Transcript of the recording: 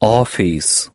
office.